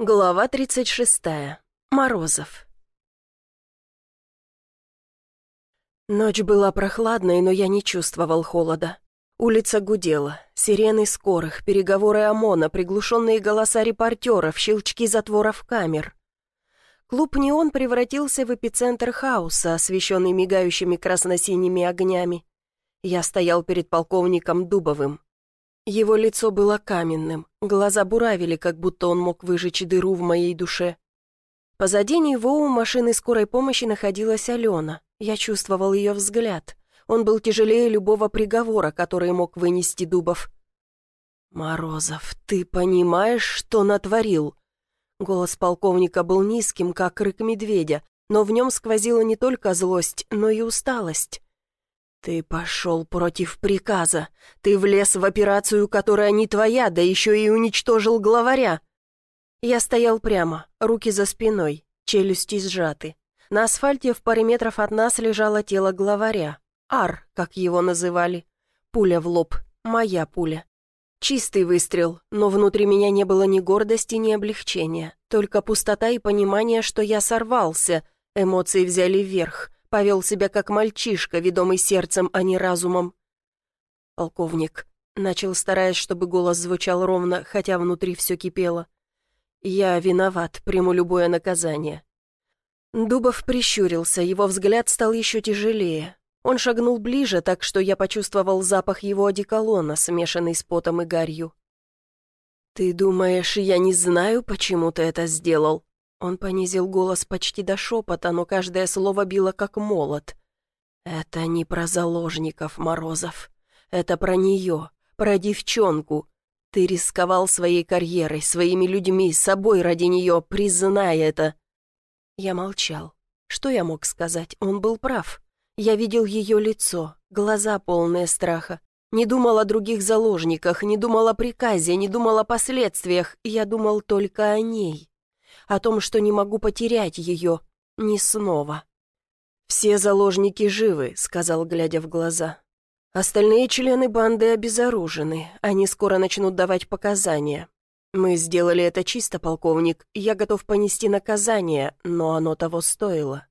Глава 36. Морозов. Ночь была прохладной, но я не чувствовал холода. Улица гудела, сирены скорых, переговоры ОМОНа, приглушенные голоса репортеров, щелчки затворов камер. Клуб «Неон» превратился в эпицентр хаоса, освещенный мигающими красно-синими огнями. Я стоял перед полковником Дубовым. Его лицо было каменным, глаза буравили, как будто он мог выжечь дыру в моей душе. Позади него у машины скорой помощи находилась Алена. Я чувствовал ее взгляд. Он был тяжелее любого приговора, который мог вынести Дубов. «Морозов, ты понимаешь, что натворил?» Голос полковника был низким, как рык медведя, но в нем сквозила не только злость, но и усталость. «Ты пошел против приказа. Ты влез в операцию, которая не твоя, да еще и уничтожил главаря». Я стоял прямо, руки за спиной, челюсти сжаты. На асфальте в паре метров от нас лежало тело главаря. Ар, как его называли. Пуля в лоб. Моя пуля. Чистый выстрел, но внутри меня не было ни гордости, ни облегчения. Только пустота и понимание, что я сорвался. Эмоции взяли вверх повел себя как мальчишка, ведомый сердцем, а не разумом. «Полковник», — начал, стараясь, чтобы голос звучал ровно, хотя внутри все кипело. «Я виноват, приму любое наказание». Дубов прищурился, его взгляд стал еще тяжелее. Он шагнул ближе, так что я почувствовал запах его одеколона, смешанный с потом и гарью. «Ты думаешь, я не знаю, почему ты это сделал?» Он понизил голос почти до шепота, но каждое слово било как молот. «Это не про заложников, Морозов. Это про нее, про девчонку. Ты рисковал своей карьерой, своими людьми, собой ради нее, признай это». Я молчал. Что я мог сказать? Он был прав. Я видел ее лицо, глаза полные страха. Не думал о других заложниках, не думал о приказе, не думал о последствиях. Я думал только о ней о том, что не могу потерять ее, ни снова. «Все заложники живы», — сказал, глядя в глаза. «Остальные члены банды обезоружены, они скоро начнут давать показания. Мы сделали это чисто, полковник, я готов понести наказание, но оно того стоило».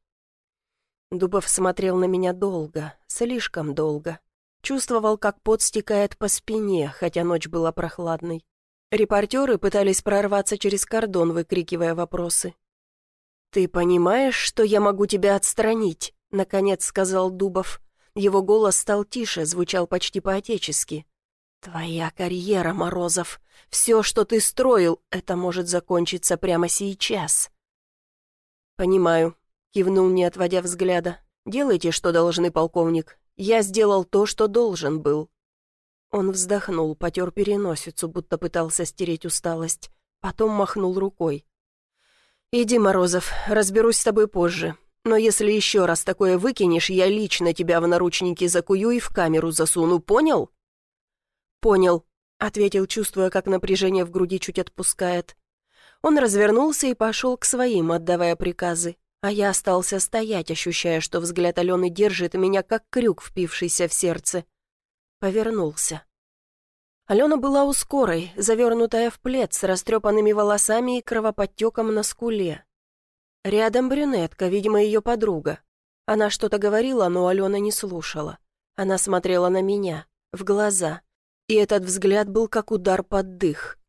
Дубов смотрел на меня долго, слишком долго. Чувствовал, как пот стекает по спине, хотя ночь была прохладной. Репортеры пытались прорваться через кордон, выкрикивая вопросы. «Ты понимаешь, что я могу тебя отстранить?» — наконец сказал Дубов. Его голос стал тише, звучал почти по-отечески. «Твоя карьера, Морозов, все, что ты строил, это может закончиться прямо сейчас». «Понимаю», — кивнул, не отводя взгляда. «Делайте, что должны, полковник. Я сделал то, что должен был. Он вздохнул, потер переносицу, будто пытался стереть усталость. Потом махнул рукой. «Иди, Морозов, разберусь с тобой позже. Но если еще раз такое выкинешь, я лично тебя в наручники закую и в камеру засуну, понял?» «Понял», — ответил, чувствуя, как напряжение в груди чуть отпускает. Он развернулся и пошел к своим, отдавая приказы, а я остался стоять, ощущая, что взгляд Алены держит меня, как крюк, впившийся в сердце. Повернулся. Алена была у скорой, завернутая в плед с растрепанными волосами и кровоподтеком на скуле. Рядом брюнетка, видимо, ее подруга. Она что-то говорила, но Алена не слушала. Она смотрела на меня, в глаза, и этот взгляд был как удар под дых.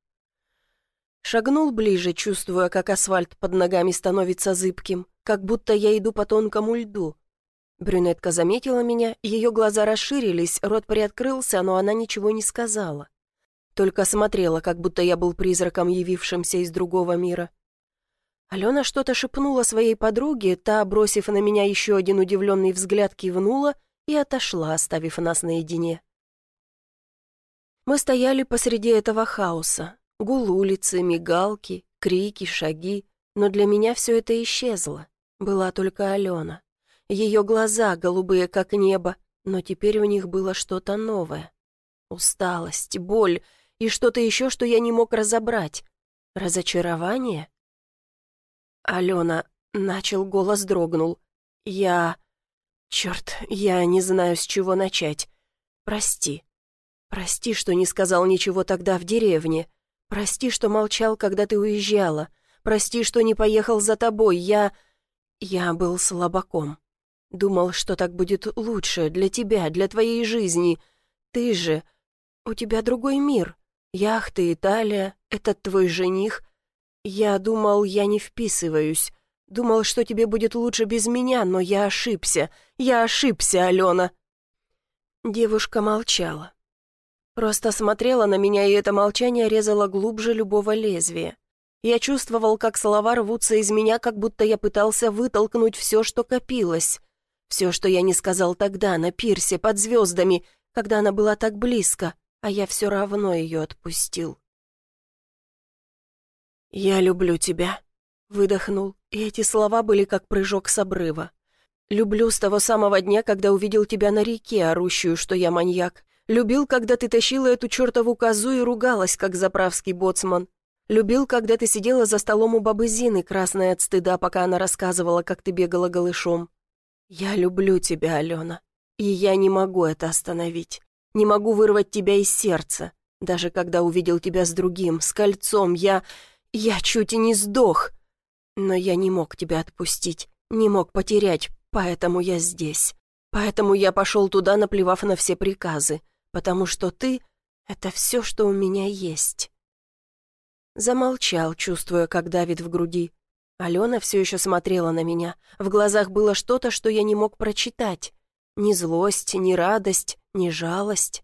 Шагнул ближе, чувствуя, как асфальт под ногами становится зыбким, как будто я иду по тонкому льду. Брюнетка заметила меня, ее глаза расширились, рот приоткрылся, но она ничего не сказала. Только смотрела, как будто я был призраком, явившимся из другого мира. Алена что-то шепнула своей подруге, та, бросив на меня еще один удивленный взгляд, кивнула и отошла, оставив нас наедине. Мы стояли посреди этого хаоса. Гул улицы, мигалки, крики, шаги. Но для меня все это исчезло. Была только Алена. Ее глаза голубые, как небо, но теперь у них было что-то новое. Усталость, боль и что-то еще, что я не мог разобрать. Разочарование? Алена, начал голос дрогнул. Я... Черт, я не знаю, с чего начать. Прости. Прости, что не сказал ничего тогда в деревне. Прости, что молчал, когда ты уезжала. Прости, что не поехал за тобой. Я... Я был слабаком. Думал, что так будет лучше для тебя, для твоей жизни. Ты же... У тебя другой мир. Яхты, Италия, этот твой жених. Я думал, я не вписываюсь. Думал, что тебе будет лучше без меня, но я ошибся. Я ошибся, Алена. Девушка молчала. Просто смотрела на меня, и это молчание резало глубже любого лезвия. Я чувствовал, как слова рвутся из меня, как будто я пытался вытолкнуть все, что копилось. Все, что я не сказал тогда, на пирсе, под звездами, когда она была так близко, а я все равно ее отпустил. «Я люблю тебя», — выдохнул, и эти слова были как прыжок с обрыва. «Люблю с того самого дня, когда увидел тебя на реке, орущую, что я маньяк. Любил, когда ты тащила эту чертову козу и ругалась, как заправский боцман. Любил, когда ты сидела за столом у бабы Зины, красная от стыда, пока она рассказывала, как ты бегала голышом. Я люблю тебя, Алена, и я не могу это остановить. Не могу вырвать тебя из сердца. Даже когда увидел тебя с другим, с кольцом, я... я чуть и не сдох. Но я не мог тебя отпустить, не мог потерять, поэтому я здесь. Поэтому я пошел туда, наплевав на все приказы потому что ты — это все, что у меня есть». Замолчал, чувствуя, как давит в груди. Алена все еще смотрела на меня. В глазах было что-то, что я не мог прочитать. Ни злость, ни радость, ни жалость.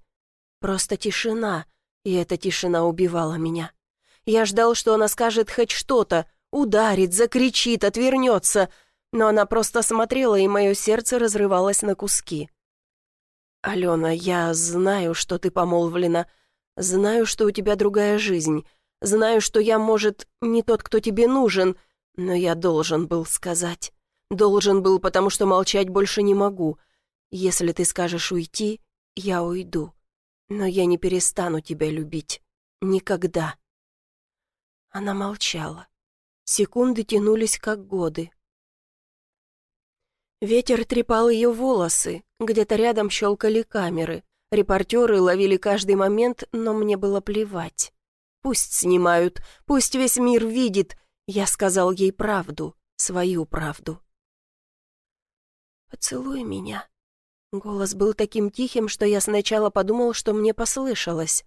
Просто тишина, и эта тишина убивала меня. Я ждал, что она скажет хоть что-то, ударит, закричит, отвернется, но она просто смотрела, и мое сердце разрывалось на куски. «Алена, я знаю, что ты помолвлена. Знаю, что у тебя другая жизнь. Знаю, что я, может, не тот, кто тебе нужен, но я должен был сказать. Должен был, потому что молчать больше не могу. Если ты скажешь уйти, я уйду. Но я не перестану тебя любить. Никогда». Она молчала. Секунды тянулись, как годы. Ветер трепал ее волосы, где-то рядом щелкали камеры. Репортеры ловили каждый момент, но мне было плевать. Пусть снимают, пусть весь мир видит. Я сказал ей правду, свою правду. «Поцелуй меня». Голос был таким тихим, что я сначала подумал, что мне послышалось.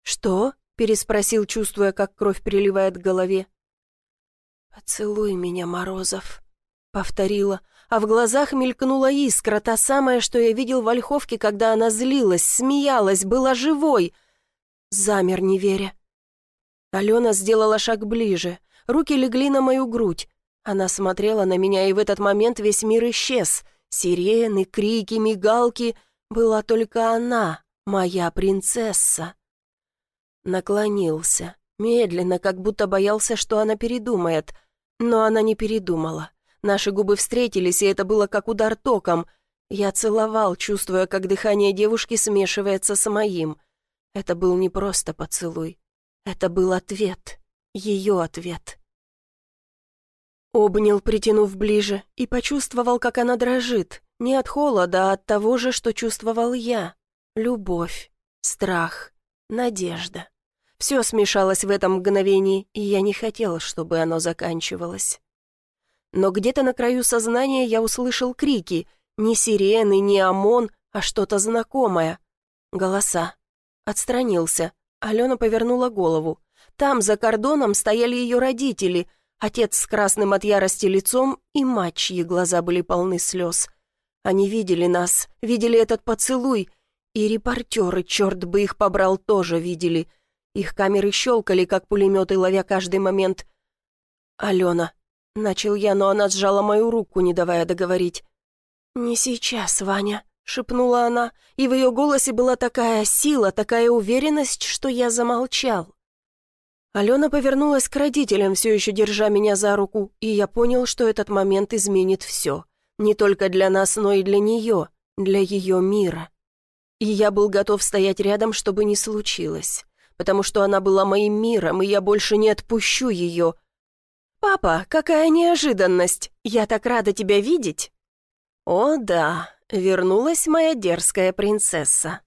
«Что?» — переспросил, чувствуя, как кровь приливает к голове. «Поцелуй меня, Морозов», — повторила, а в глазах мелькнула искра, та самая, что я видел в Ольховке, когда она злилась, смеялась, была живой. Замер, не веря. Алена сделала шаг ближе, руки легли на мою грудь. Она смотрела на меня, и в этот момент весь мир исчез. Сирены, крики, мигалки. Была только она, моя принцесса. Наклонился, медленно, как будто боялся, что она передумает. Но она не передумала. Наши губы встретились, и это было как удар током. Я целовал, чувствуя, как дыхание девушки смешивается с моим. Это был не просто поцелуй. Это был ответ. Ее ответ. Обнял, притянув ближе, и почувствовал, как она дрожит. Не от холода, а от того же, что чувствовал я. Любовь, страх, надежда. Все смешалось в этом мгновении, и я не хотел, чтобы оно заканчивалось но где-то на краю сознания я услышал крики. Не сирены, не ОМОН, а что-то знакомое. Голоса. Отстранился. Алена повернула голову. Там, за кордоном, стояли ее родители, отец с красным от ярости лицом и мать, чьи глаза были полны слез. Они видели нас, видели этот поцелуй, и репортеры, черт бы их побрал, тоже видели. Их камеры щелкали, как пулеметы, ловя каждый момент. «Алена, Начал я, но она сжала мою руку, не давая договорить. «Не сейчас, Ваня», — шепнула она, и в ее голосе была такая сила, такая уверенность, что я замолчал. Алена повернулась к родителям, все еще держа меня за руку, и я понял, что этот момент изменит все. Не только для нас, но и для нее, для ее мира. И я был готов стоять рядом, чтобы не случилось, потому что она была моим миром, и я больше не отпущу ее, «Папа, какая неожиданность! Я так рада тебя видеть!» «О да, вернулась моя дерзкая принцесса!»